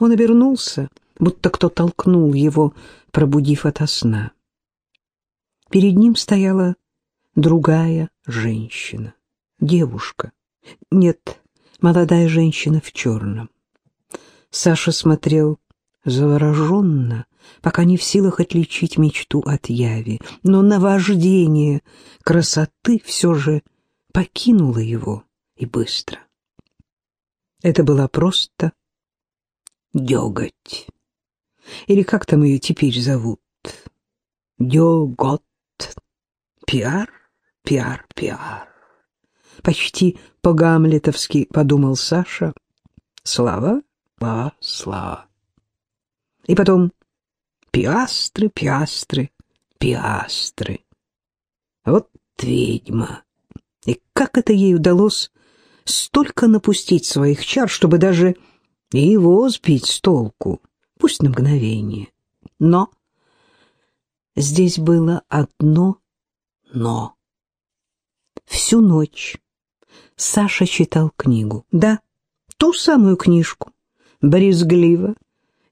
Он обернулся, будто кто толкнул его, пробудив ото сна. Перед ним стояла другая женщина, девушка. Нет, молодая женщина в черном. Саша смотрел завороженно, пока не в силах отличить мечту от яви, но наваждение красоты все же покинуло его и быстро. Это была просто деготь. Или как там ее теперь зовут? Дегот. Пиар, пиар, пиар. Почти по-гамлетовски подумал Саша. Слава, слава, слава. И потом пиастры, пиастры, пиастры. Вот ведьма. И как это ей удалось столько напустить своих чар, чтобы даже его сбить с толку, пусть на мгновение. Но здесь было одно «но». Всю ночь Саша читал книгу. Да, ту самую книжку, брезгливо,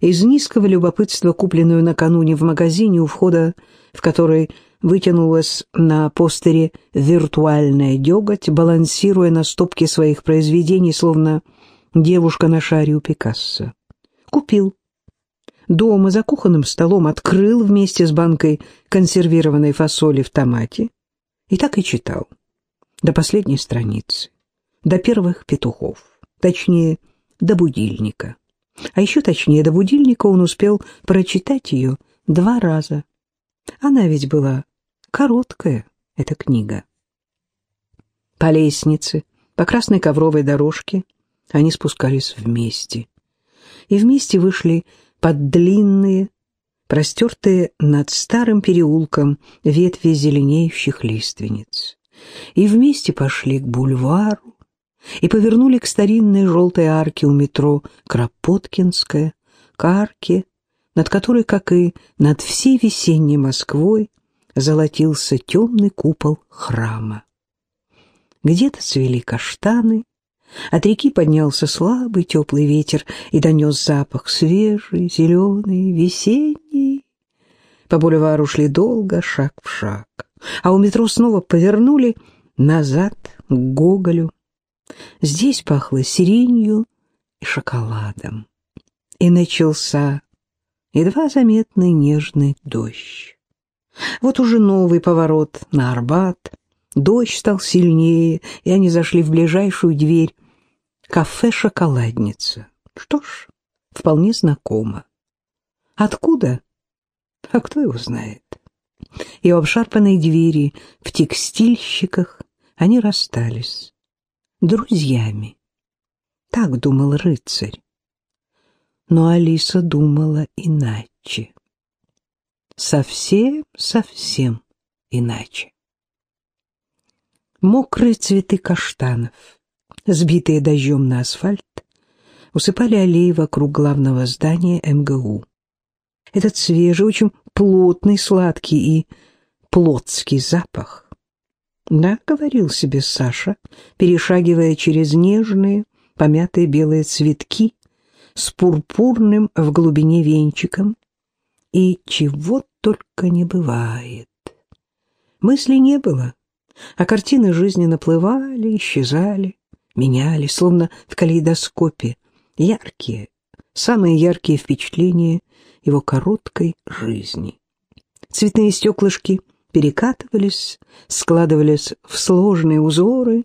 из низкого любопытства, купленную накануне в магазине, у входа в который вытянулась на постере виртуальная деготь, балансируя на стопке своих произведений, словно девушка на шаре у Пикассо. Купил. Дома за кухонным столом открыл вместе с банкой консервированной фасоли в томате и так и читал. До последней страницы. До первых петухов. Точнее, до будильника. А еще точнее, до будильника он успел прочитать ее два раза. Она ведь была короткая, эта книга. По лестнице, по красной ковровой дорожке они спускались вместе. И вместе вышли под длинные, простертые над старым переулком ветви зеленеющих лиственниц. И вместе пошли к бульвару, и повернули к старинной желтой арке у метро Кропоткинская, к арке, над которой, как и над всей весенней Москвой, золотился темный купол храма. Где-то цвели каштаны, от реки поднялся слабый теплый ветер и донес запах свежий, зеленый, весенний. По бульвару шли долго, шаг в шаг, а у метро снова повернули назад к Гоголю. Здесь пахло сиренью и шоколадом. И начался едва заметный нежный дождь. Вот уже новый поворот на Арбат. Дождь стал сильнее, и они зашли в ближайшую дверь. Кафе «Шоколадница». Что ж, вполне знакомо. Откуда? А кто его знает? И в обшарпанной двери, в текстильщиках они расстались. Друзьями. Так думал рыцарь. Но Алиса думала иначе совсем-совсем иначе. Мокрые цветы каштанов, сбитые дождем на асфальт, усыпали аллеи вокруг главного здания МГУ. Этот свежий, очень плотный, сладкий и плотский запах. Да, говорил себе Саша, перешагивая через нежные, помятые белые цветки с пурпурным в глубине венчиком, и чего только не бывает. Мыслей не было, а картины жизни наплывали, исчезали, менялись, словно в калейдоскопе, яркие, самые яркие впечатления его короткой жизни. Цветные стеклышки перекатывались, складывались в сложные узоры,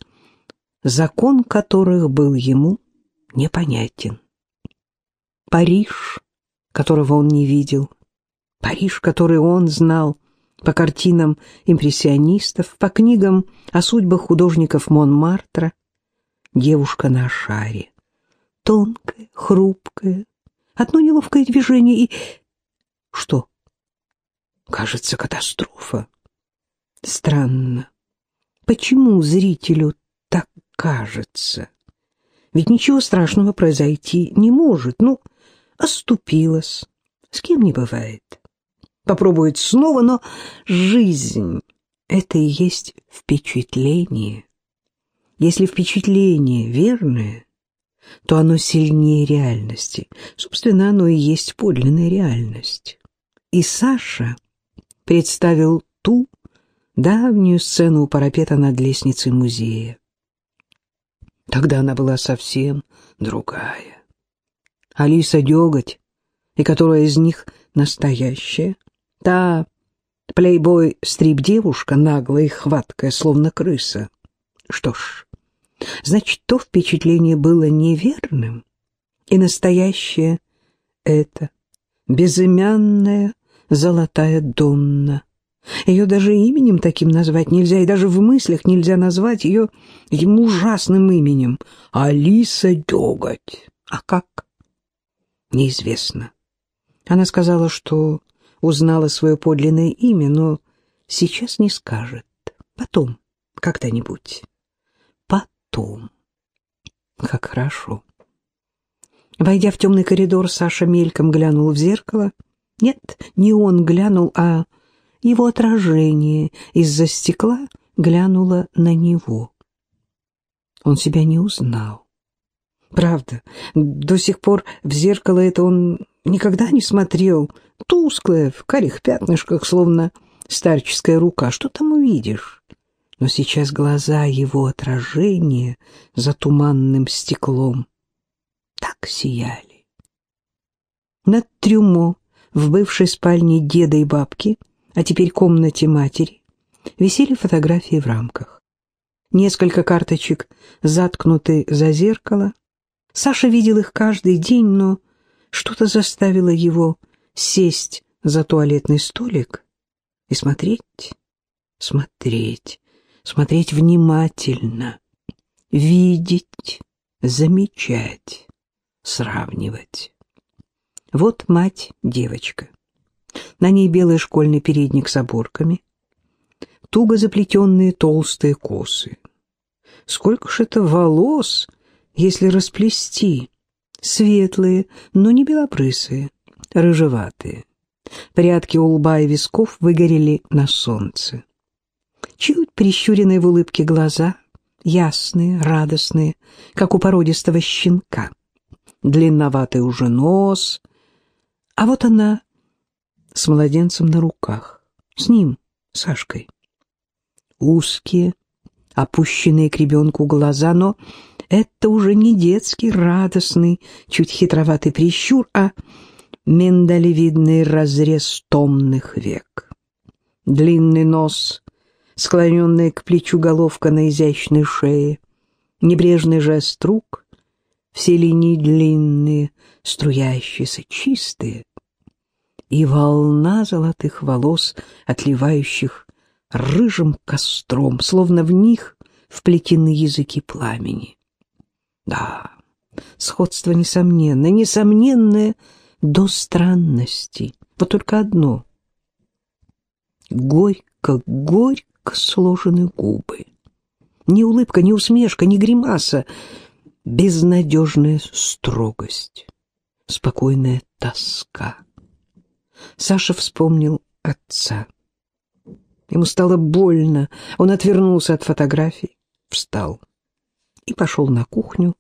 закон которых был ему непонятен. Париж, которого он не видел, Париж, который он знал по картинам импрессионистов, по книгам о судьбах художников Монмартра. Девушка на шаре. Тонкая, хрупкая, одно неловкое движение и... Что? Кажется, катастрофа. Странно. Почему зрителю так кажется? Ведь ничего страшного произойти не может. Ну, оступилась. С кем не бывает попробует снова, но жизнь — это и есть впечатление. Если впечатление верное, то оно сильнее реальности. Собственно, оно и есть подлинная реальность. И Саша представил ту давнюю сцену у парапета над лестницей музея. Тогда она была совсем другая. Алиса Деготь, и которая из них настоящая, та плейбой-стрип-девушка, наглая и хваткая, словно крыса. Что ж, значит, то впечатление было неверным, и настоящее — это безымянная золотая Донна. Ее даже именем таким назвать нельзя, и даже в мыслях нельзя назвать ее этим ужасным именем — Алиса Деготь. А как? Неизвестно. Она сказала, что узнала свое подлинное имя, но сейчас не скажет. Потом, когда-нибудь. Потом. Как хорошо. Войдя в темный коридор, Саша мельком глянул в зеркало. Нет, не он глянул, а его отражение из-за стекла глянуло на него. Он себя не узнал. Правда, до сих пор в зеркало это он никогда не смотрел. Тусклое, в карих пятнышках, словно старческая рука. Что там увидишь? Но сейчас глаза его отражения за туманным стеклом так сияли. Над трюмо в бывшей спальне деда и бабки, а теперь комнате матери, висели фотографии в рамках. Несколько карточек заткнуты за зеркало. Саша видел их каждый день, но что-то заставило его сесть за туалетный столик и смотреть, смотреть, смотреть внимательно, видеть, замечать, сравнивать. Вот мать-девочка. На ней белый школьный передник с оборками, туго заплетенные толстые косы. Сколько ж это волос, если расплести? Светлые, но не белопрысые, рыжеватые. Прядки у лба и висков выгорели на солнце. Чуть прищуренные в улыбке глаза, ясные, радостные, как у породистого щенка. Длинноватый уже нос — а вот она с младенцем на руках, с ним, Сашкой. Узкие, опущенные к ребенку глаза, но это уже не детский, радостный, чуть хитроватый прищур, а миндалевидный разрез томных век. Длинный нос, склоненная к плечу головка на изящной шее, небрежный жест рук, все линии длинные, струящиеся, чистые, и волна золотых волос, отливающих рыжим костром, словно в них вплетены языки пламени. Да, сходство несомненно, несомненное до странности. Вот только одно. Горько-горько сложены губы. Ни улыбка, ни усмешка, ни гримаса. Безнадежная строгость спокойная тоска. Саша вспомнил отца. Ему стало больно, он отвернулся от фотографий, встал и пошел на кухню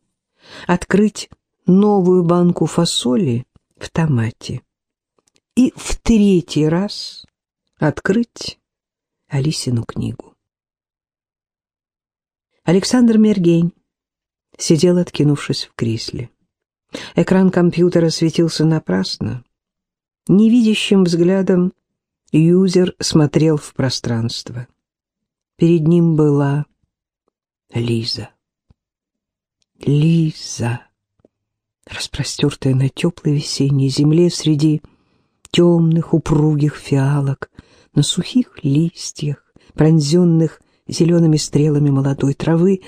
открыть новую банку фасоли в томате и в третий раз открыть Алисину книгу. Александр Мергень сидел, откинувшись в кресле. Экран компьютера светился напрасно. Невидящим взглядом юзер смотрел в пространство. Перед ним была Лиза. Лиза, распростертая на теплой весенней земле среди темных упругих фиалок, на сухих листьях, пронзенных зелеными стрелами молодой травы,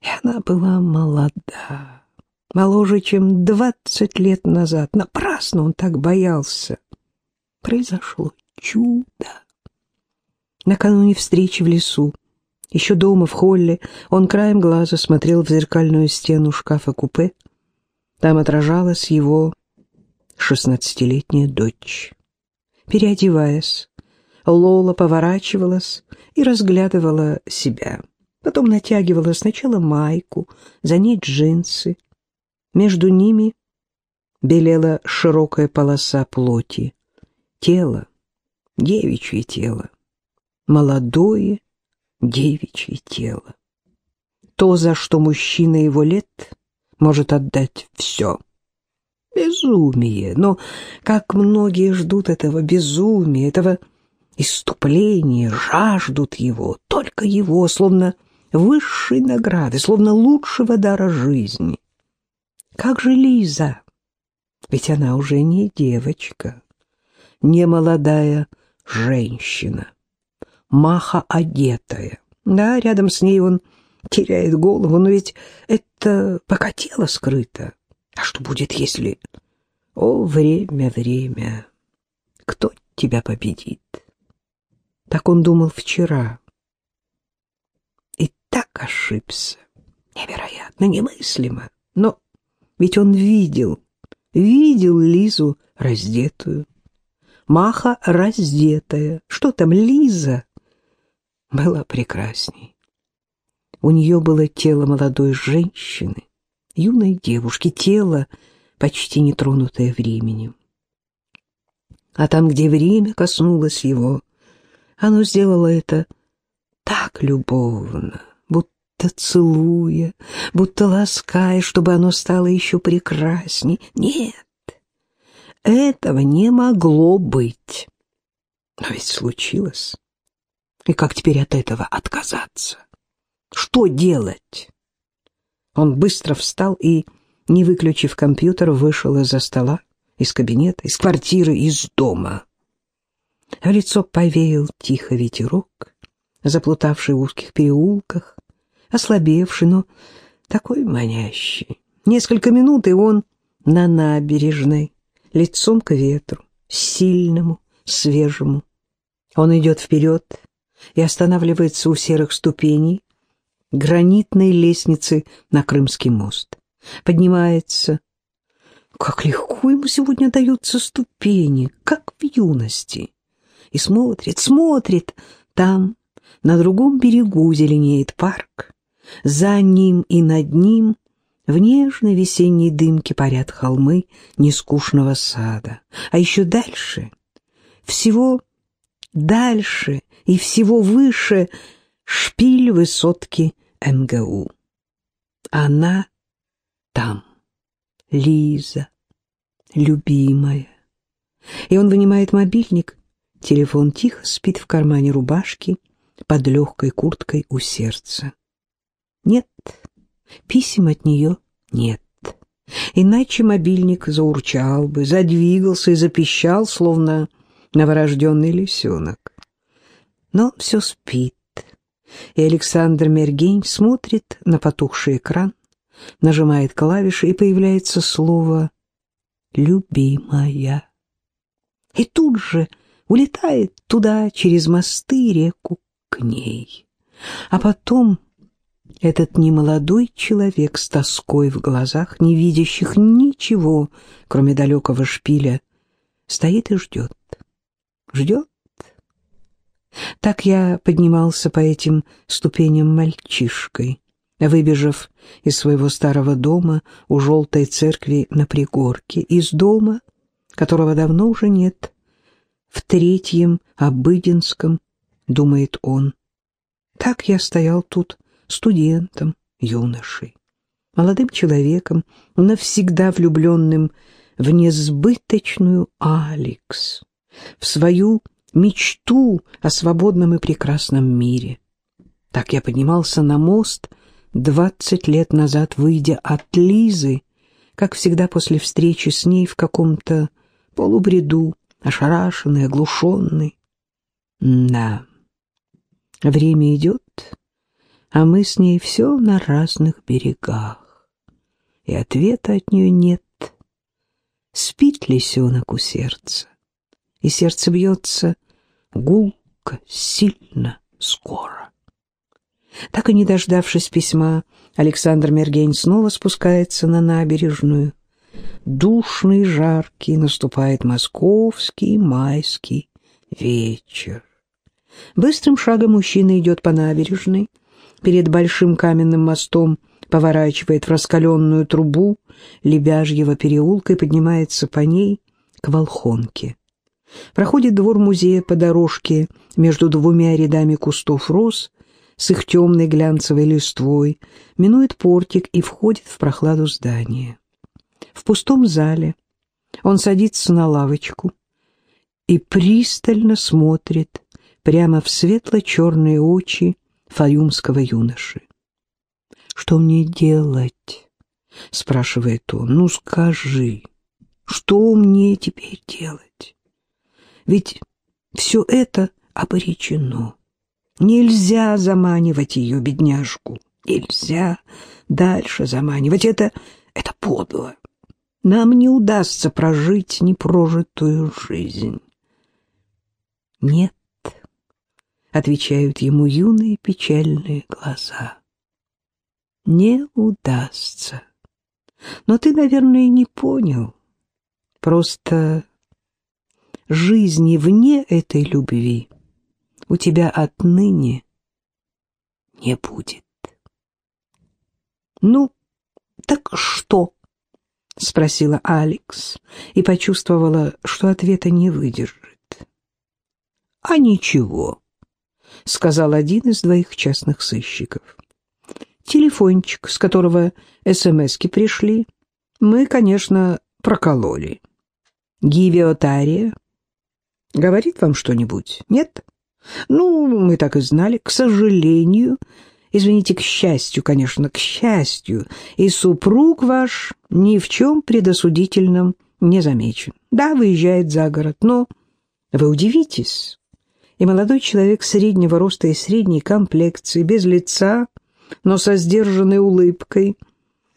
и она была молода моложе, чем двадцать лет назад. Напрасно он так боялся. Произошло чудо. Накануне встречи в лесу, еще дома в холле, он краем глаза смотрел в зеркальную стену шкафа-купе. Там отражалась его шестнадцатилетняя дочь. Переодеваясь, Лола поворачивалась и разглядывала себя. Потом натягивала сначала майку, за ней джинсы, Между ними белела широкая полоса плоти. Тело, девичье тело, молодое девичье тело. То, за что мужчина его лет может отдать все. Безумие, но как многие ждут этого безумия, этого иступления, жаждут его, только его, словно высшей награды, словно лучшего дара жизни. Как же Лиза? Ведь она уже не девочка, не молодая женщина, маха одетая. Да, рядом с ней он теряет голову, но ведь это пока тело скрыто. А что будет, если... О, время, время! Кто тебя победит? Так он думал вчера. И так ошибся. Невероятно, немыслимо. Но ведь он видел, видел Лизу раздетую. Маха раздетая. Что там, Лиза? Была прекрасней. У нее было тело молодой женщины, юной девушки, тело, почти не тронутое временем. А там, где время коснулось его, оно сделало это так любовно, будто целуя, будто лаская, чтобы оно стало еще прекрасней. Нет, этого не могло быть. Но ведь случилось. И как теперь от этого отказаться? Что делать? Он быстро встал и, не выключив компьютер, вышел из-за стола, из кабинета, из квартиры, из дома. В лицо повеял тихо ветерок, заплутавший в узких переулках, ослабевший, но такой манящий. Несколько минут, и он на набережной, лицом к ветру, сильному, свежему. Он идет вперед и останавливается у серых ступеней, гранитной лестницы на Крымский мост. Поднимается. Как легко ему сегодня даются ступени, как в юности. И смотрит, смотрит. Там, на другом берегу, зеленеет парк. За ним и над ним в нежной весенней дымке парят холмы нескучного сада. А еще дальше, всего дальше и всего выше шпиль высотки МГУ. Она там, Лиза, любимая. И он вынимает мобильник, телефон тихо спит в кармане рубашки под легкой курткой у сердца. Нет, писем от нее нет. Иначе мобильник заурчал бы, задвигался и запищал, словно новорожденный лисенок. Но все спит и Александр Мергень смотрит на потухший экран, нажимает клавиши, и появляется слово «любимая». И тут же улетает туда, через мосты реку, к ней. А потом этот немолодой человек с тоской в глазах, не видящих ничего, кроме далекого шпиля, стоит и ждет. Ждет так я поднимался по этим ступеням мальчишкой, выбежав из своего старого дома у желтой церкви на пригорке, из дома, которого давно уже нет, в третьем Обыденском, думает он. Так я стоял тут студентом, юношей, молодым человеком, навсегда влюбленным в несбыточную Алекс, в свою мечту о свободном и прекрасном мире. Так я поднимался на мост двадцать лет назад, выйдя от Лизы, как всегда после встречи с ней в каком-то полубреду, ошарашенный, оглушенный. Да, время идет, а мы с ней все на разных берегах, и ответа от нее нет. Спит лисенок у сердца, и сердце бьется гулко, сильно, скоро. Так и не дождавшись письма, Александр Мергень снова спускается на набережную. Душный, жаркий наступает московский майский вечер. Быстрым шагом мужчина идет по набережной. Перед большим каменным мостом поворачивает в раскаленную трубу Лебяжьего переулка и поднимается по ней к Волхонке. Проходит двор музея по дорожке между двумя рядами кустов роз с их темной глянцевой листвой, минует портик и входит в прохладу здания. В пустом зале он садится на лавочку и пристально смотрит прямо в светло-черные очи фаюмского юноши. «Что мне делать?» — спрашивает он. «Ну, скажи, что мне теперь делать? Ведь все это обречено. Нельзя заманивать ее, бедняжку. Нельзя дальше заманивать. Это, это подло. Нам не удастся прожить непрожитую жизнь. Нет, отвечают ему юные печальные глаза. Не удастся. Но ты, наверное, не понял. Просто жизни вне этой любви у тебя отныне не будет. «Ну, так что?» — спросила Алекс и почувствовала, что ответа не выдержит. «А ничего», — сказал один из двоих частных сыщиков. «Телефончик, с которого СМСки пришли, мы, конечно, прокололи. Гивиотария говорит вам что-нибудь? Нет?» Ну, мы так и знали. К сожалению, извините, к счастью, конечно, к счастью, и супруг ваш ни в чем предосудительном не замечен. Да, выезжает за город, но вы удивитесь. И молодой человек среднего роста и средней комплекции, без лица, но со сдержанной улыбкой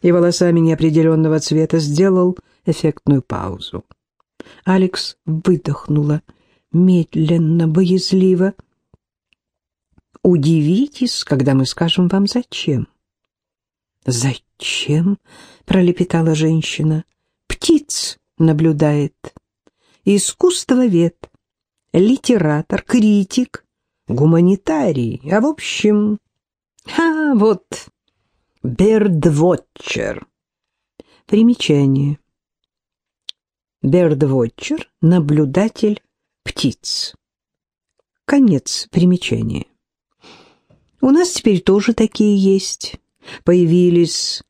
и волосами неопределенного цвета, сделал эффектную паузу. Алекс выдохнула медленно, боязливо. «Удивитесь, когда мы скажем вам, зачем». «Зачем?» — пролепетала женщина. «Птиц наблюдает. Искусствовед, литератор, критик, гуманитарий, а в общем... А, вот, бердвотчер». Примечание. Бердвотчер — наблюдатель птиц. Конец примечания. У нас теперь тоже такие есть. Появились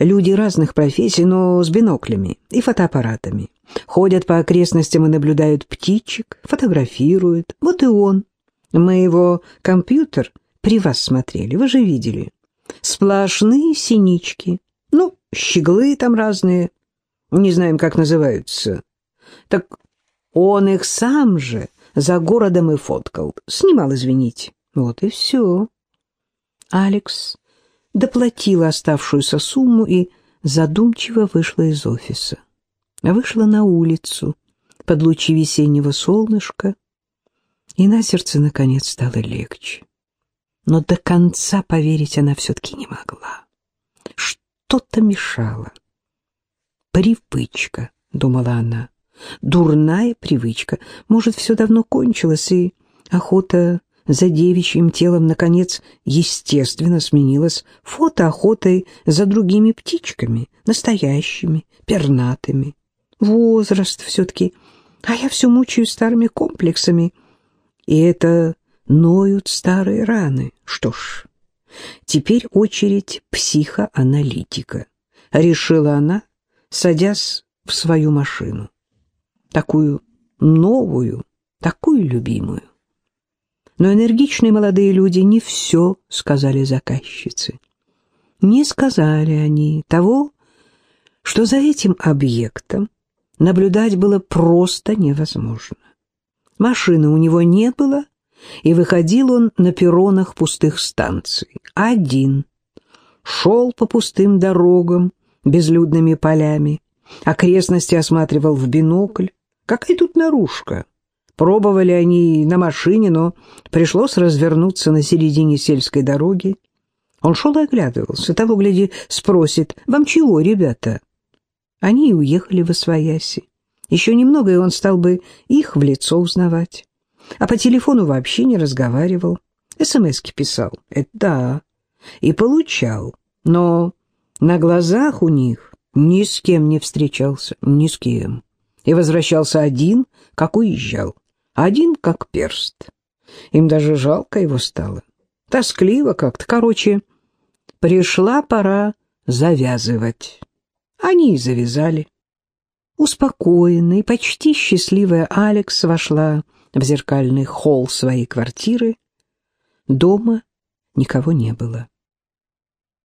люди разных профессий, но с биноклями и фотоаппаратами. Ходят по окрестностям и наблюдают птичек, фотографируют. Вот и он. Мы его компьютер при вас смотрели, вы же видели. Сплошные синички. Ну, щеглы там разные. Не знаем, как называются. Так он их сам же за городом и фоткал. Снимал, извините. Вот и все. Алекс доплатила оставшуюся сумму и задумчиво вышла из офиса. Вышла на улицу под лучи весеннего солнышка, и на сердце, наконец, стало легче. Но до конца поверить она все-таки не могла. Что-то мешало. «Привычка», — думала она, Дурная привычка. Может, все давно кончилось, и охота за девичьим телом, наконец, естественно сменилась фотоохотой за другими птичками, настоящими, пернатыми. Возраст все-таки, а я все мучаю старыми комплексами. И это ноют старые раны. Что ж, теперь очередь психоаналитика, решила она, садясь в свою машину такую новую, такую любимую. Но энергичные молодые люди не все сказали заказчице. Не сказали они того, что за этим объектом наблюдать было просто невозможно. Машины у него не было, и выходил он на перронах пустых станций. Один. Шел по пустым дорогам, безлюдными полями, окрестности осматривал в бинокль, Какая тут наружка? Пробовали они на машине, но пришлось развернуться на середине сельской дороги. Он шел и оглядывался. Того, гляди, спросит, «Вам чего, ребята?» Они и уехали в Освояси. Еще немного, и он стал бы их в лицо узнавать. А по телефону вообще не разговаривал. СМСки писал. Это да. И получал. Но На глазах у них ни с кем не встречался, ни с кем. И возвращался один, как уезжал. Один, как перст. Им даже жалко его стало. Тоскливо как-то. Короче, пришла пора завязывать. Они и завязали. Успокоенная и почти счастливая Алекс вошла в зеркальный холл своей квартиры. Дома никого не было.